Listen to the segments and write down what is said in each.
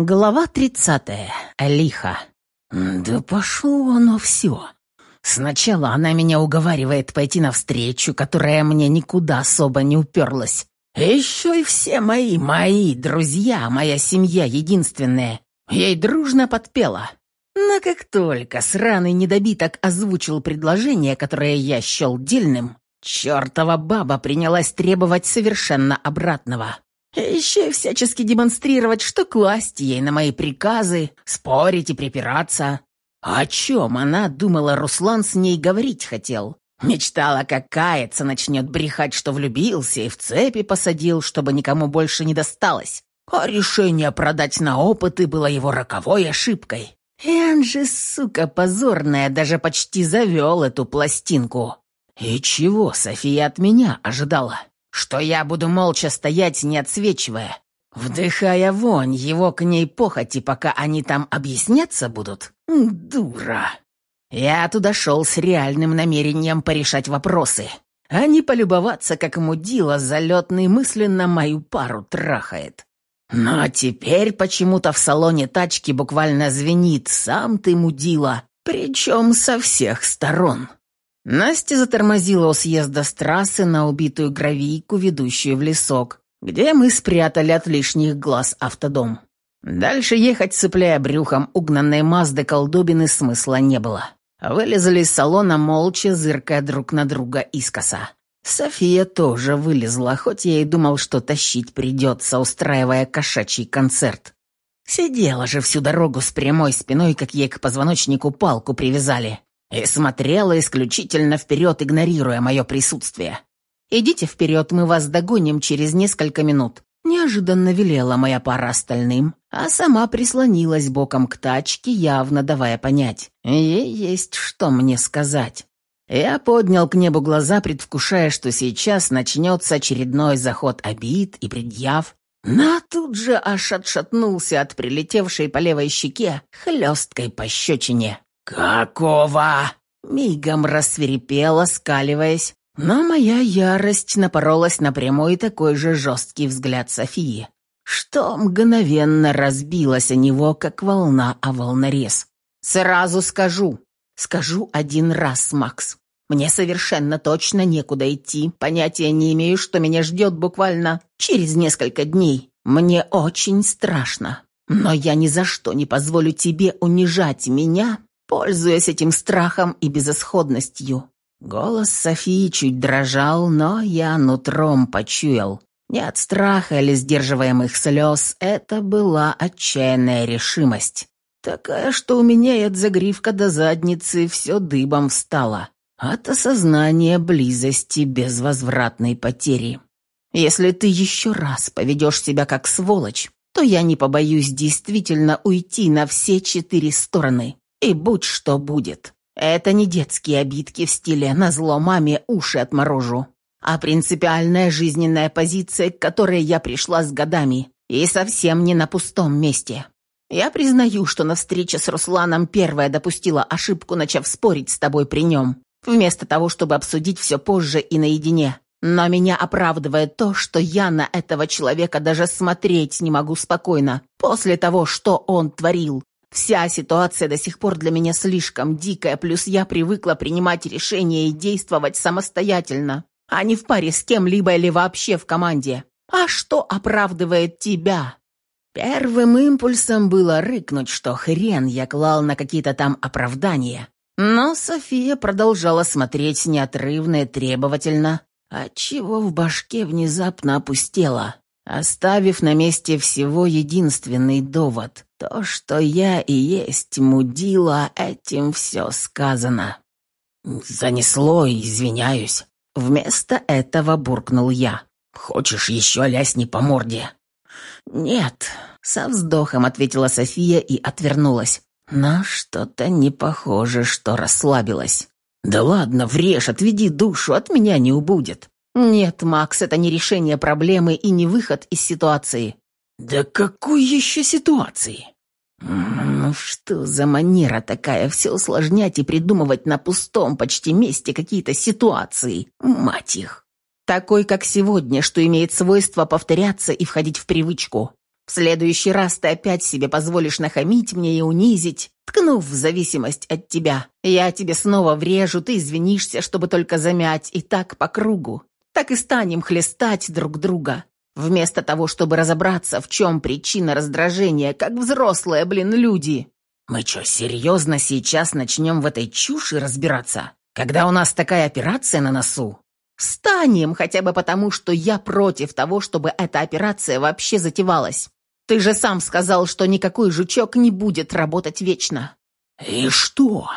Глава тридцатая. Лиха. Да пошло оно все. Сначала она меня уговаривает пойти навстречу, которая мне никуда особо не уперлась. Еще и все мои, мои друзья, моя семья единственная. Ей дружно подпела. Но как только сраный недобиток озвучил предложение, которое я счел дельным, чертова баба принялась требовать совершенно обратного. Еще и всячески демонстрировать, что класть ей на мои приказы, спорить и припираться. О чем она думала, Руслан с ней говорить хотел? Мечтала, как каяться начнет брехать, что влюбился и в цепи посадил, чтобы никому больше не досталось. А решение продать на опыты было его роковой ошибкой. Он же, сука, позорная, даже почти завел эту пластинку. И чего София от меня ожидала? Что я буду молча стоять, не отсвечивая, вдыхая вонь его к ней похоти, пока они там объясняться будут? Дура. Я туда шел с реальным намерением порешать вопросы, а не полюбоваться, как мудила залетный мысленно мою пару трахает. Но теперь почему-то в салоне тачки буквально звенит «Сам ты мудила», причем со всех сторон. Настя затормозила у съезда с трассы на убитую гравийку, ведущую в лесок, где мы спрятали от лишних глаз автодом. Дальше ехать, цепляя брюхом угнанной Мазды колдобины, смысла не было. Вылезли из салона молча, зыркая друг на друга искоса. София тоже вылезла, хоть я и думал, что тащить придется, устраивая кошачий концерт. Сидела же всю дорогу с прямой спиной, как ей к позвоночнику палку привязали и смотрела исключительно вперед, игнорируя мое присутствие. «Идите вперед, мы вас догоним через несколько минут», — неожиданно велела моя пара остальным, а сама прислонилась боком к тачке, явно давая понять. Ей есть что мне сказать. Я поднял к небу глаза, предвкушая, что сейчас начнется очередной заход обид и предъяв, но тут же аж отшатнулся от прилетевшей по левой щеке хлесткой пощечине. «Какого?» Мигом рассверепела, скаливаясь, но моя ярость напоролась на прямой такой же жесткий взгляд Софии, что мгновенно разбилась о него, как волна о волнорез. «Сразу скажу, скажу один раз, Макс. Мне совершенно точно некуда идти, понятия не имею, что меня ждет буквально через несколько дней. Мне очень страшно, но я ни за что не позволю тебе унижать меня пользуясь этим страхом и безысходностью. Голос Софии чуть дрожал, но я нутром почуял. Не от страха или сдерживаемых слез, это была отчаянная решимость. Такая, что у меня и от загривка до задницы все дыбом встало. От осознания близости безвозвратной потери. Если ты еще раз поведешь себя как сволочь, то я не побоюсь действительно уйти на все четыре стороны. И будь что будет. Это не детские обидки в стиле «назло маме уши отморожу», а принципиальная жизненная позиция, к которой я пришла с годами, и совсем не на пустом месте. Я признаю, что на встрече с Русланом первая допустила ошибку, начав спорить с тобой при нем, вместо того, чтобы обсудить все позже и наедине. Но меня оправдывает то, что я на этого человека даже смотреть не могу спокойно после того, что он творил, Вся ситуация до сих пор для меня слишком дикая, плюс я привыкла принимать решения и действовать самостоятельно, а не в паре с кем-либо или вообще в команде. А что оправдывает тебя? Первым импульсом было рыкнуть, что хрен я клал на какие-то там оправдания. Но София продолжала смотреть неотрывно и требовательно, отчего в башке внезапно опустела оставив на месте всего единственный довод. То, что я и есть мудила, этим все сказано. Занесло, извиняюсь. Вместо этого буркнул я. Хочешь еще лясни по морде? Нет, со вздохом ответила София и отвернулась. Но что-то не похоже, что расслабилась. «Да ладно, врежь, отведи душу, от меня не убудет. «Нет, Макс, это не решение проблемы и не выход из ситуации». «Да какой еще ситуации?» «Ну что за манера такая, все усложнять и придумывать на пустом почти месте какие-то ситуации, мать их!» «Такой, как сегодня, что имеет свойство повторяться и входить в привычку. В следующий раз ты опять себе позволишь нахамить мне и унизить, ткнув в зависимость от тебя. Я тебе снова врежу, ты извинишься, чтобы только замять, и так по кругу. Так и станем хлестать друг друга. Вместо того, чтобы разобраться, в чем причина раздражения, как взрослые, блин, люди. Мы что, серьезно сейчас начнем в этой чуши разбираться, когда у нас такая операция на носу? Станем, хотя бы потому, что я против того, чтобы эта операция вообще затевалась. Ты же сам сказал, что никакой жучок не будет работать вечно». «И что?»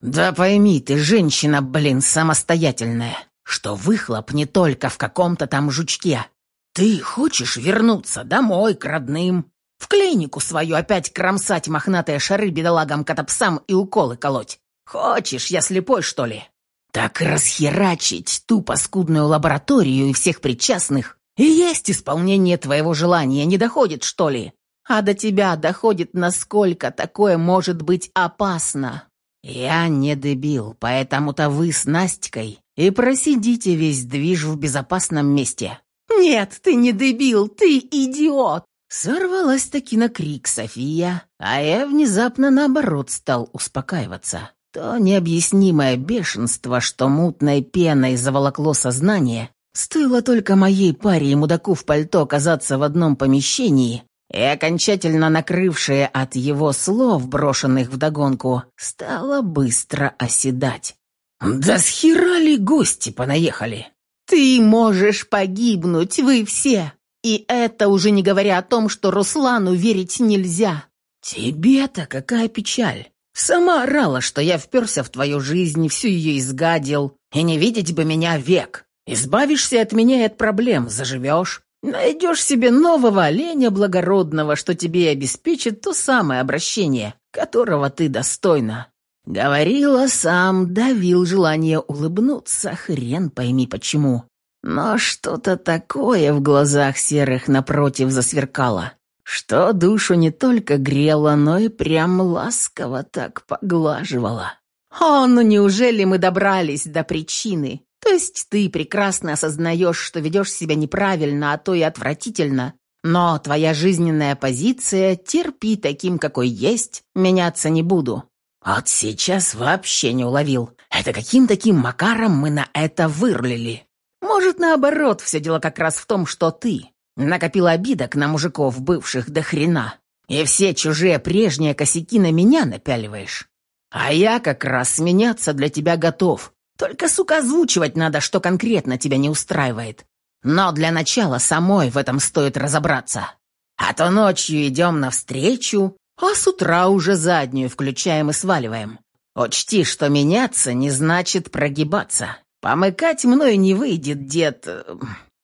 «Да пойми ты, женщина, блин, самостоятельная, что выхлоп не только в каком-то там жучке. Ты хочешь вернуться домой к родным, в клинику свою опять кромсать мохнатые шары бедолагам-котопсам и уколы колоть? Хочешь, я слепой, что ли? Так расхерачить ту паскудную лабораторию и всех причастных и есть исполнение твоего желания, не доходит, что ли? А до тебя доходит, насколько такое может быть опасно. Я не дебил, поэтому-то вы с Настикой и просидите весь движ в безопасном месте. Нет, ты не дебил, ты идиот. Сорвалась таки на крик София, а я внезапно наоборот стал успокаиваться. То необъяснимое бешенство, что мутной пеной заволокло сознание, Стоило только моей паре и мудаку в пальто оказаться в одном помещении, и окончательно накрывшее от его слов, брошенных вдогонку, стало быстро оседать. «Да с хера ли гости понаехали?» «Ты можешь погибнуть, вы все!» И это уже не говоря о том, что Руслану верить нельзя. «Тебе-то какая печаль! Сама орала, что я вперся в твою жизнь, всю ее изгадил, и не видеть бы меня век. Избавишься от меня и от проблем, заживешь. Найдешь себе нового оленя благородного, что тебе обеспечит то самое обращение, которого ты достойна. Говорила сам, давил желание улыбнуться, хрен пойми почему. Но что-то такое в глазах серых напротив засверкало, что душу не только грело, но и прям ласково так поглаживало. «О, ну неужели мы добрались до причины? То есть ты прекрасно осознаешь, что ведешь себя неправильно, а то и отвратительно, но твоя жизненная позиция терпи таким, какой есть, меняться не буду. Вот сейчас вообще не уловил. Это каким таким макаром мы на это вырулили? Может, наоборот, все дело как раз в том, что ты накопил обидок на мужиков, бывших до хрена, и все чужие прежние косяки на меня напяливаешь. А я как раз меняться для тебя готов, только, сука, озвучивать надо, что конкретно тебя не устраивает. Но для начала самой в этом стоит разобраться. А то ночью идем навстречу, а с утра уже заднюю включаем и сваливаем. Учти, что меняться не значит прогибаться. Помыкать мной не выйдет, дед...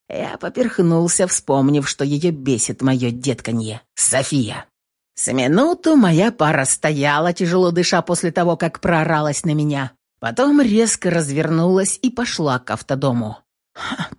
Я поперхнулся, вспомнив, что ее бесит мое детканье. София. С минуту моя пара стояла, тяжело дыша после того, как прооралась на меня. Потом резко развернулась и пошла к автодому.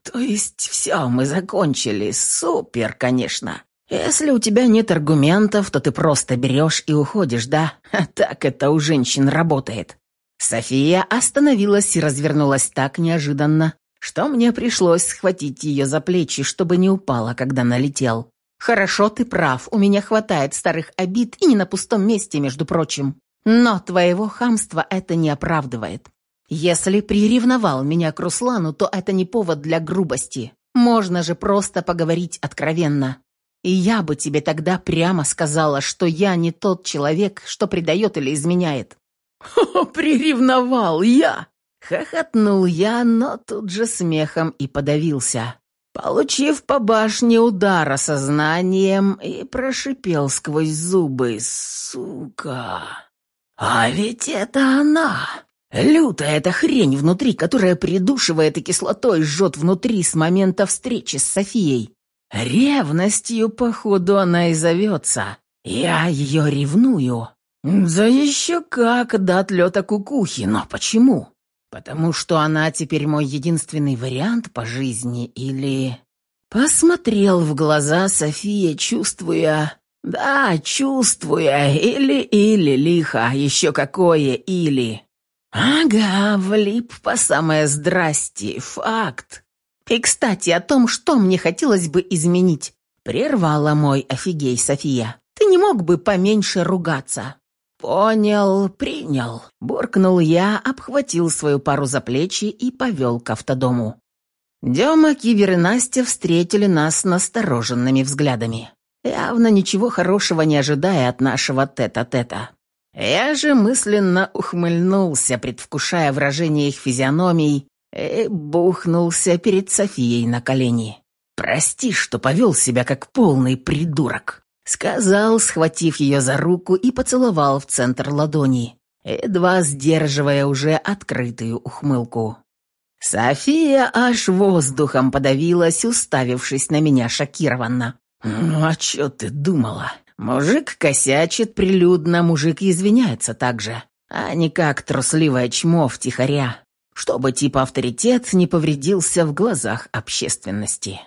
«То есть все, мы закончили. Супер, конечно. Если у тебя нет аргументов, то ты просто берешь и уходишь, да? Так это у женщин работает». София остановилась и развернулась так неожиданно, что мне пришлось схватить ее за плечи, чтобы не упала, когда налетел. «Хорошо, ты прав, у меня хватает старых обид и не на пустом месте, между прочим. Но твоего хамства это не оправдывает. Если приревновал меня к Руслану, то это не повод для грубости. Можно же просто поговорить откровенно. И я бы тебе тогда прямо сказала, что я не тот человек, что предает или изменяет. «О, приревновал я!» Хохотнул я, но тут же смехом и подавился. Получив по башне удара сознанием и прошипел сквозь зубы «Сука!» «А ведь это она! Лютая эта хрень внутри, которая придушивает и кислотой жжет внутри с момента встречи с Софией. Ревностью, походу, она и зовется. Я ее ревную. Да еще как до отлета кукухи, но почему? Потому что она теперь мой единственный вариант по жизни или...» Посмотрел в глаза София, чувствуя, «Да, чувствуя, или-или лихо, еще какое или». «Ага, влип по самое здрасте, факт. И, кстати, о том, что мне хотелось бы изменить. Прервала мой офигей София. «Ты не мог бы поменьше ругаться?» «Понял, принял», — буркнул я, обхватил свою пару за плечи и повел к автодому. Дема, Кивер и Настя встретили нас настороженными взглядами, явно ничего хорошего не ожидая от нашего тета-тета. Я же мысленно ухмыльнулся, предвкушая выражение их физиономий, и бухнулся перед Софией на колени. «Прости, что повел себя как полный придурок», — сказал, схватив ее за руку и поцеловал в центр ладони, едва сдерживая уже открытую ухмылку. София аж воздухом подавилась, уставившись на меня шокированно. «Ну а чё ты думала? Мужик косячит прилюдно, мужик извиняется так же, а не как трусливое чмо втихаря, чтобы типа авторитет не повредился в глазах общественности».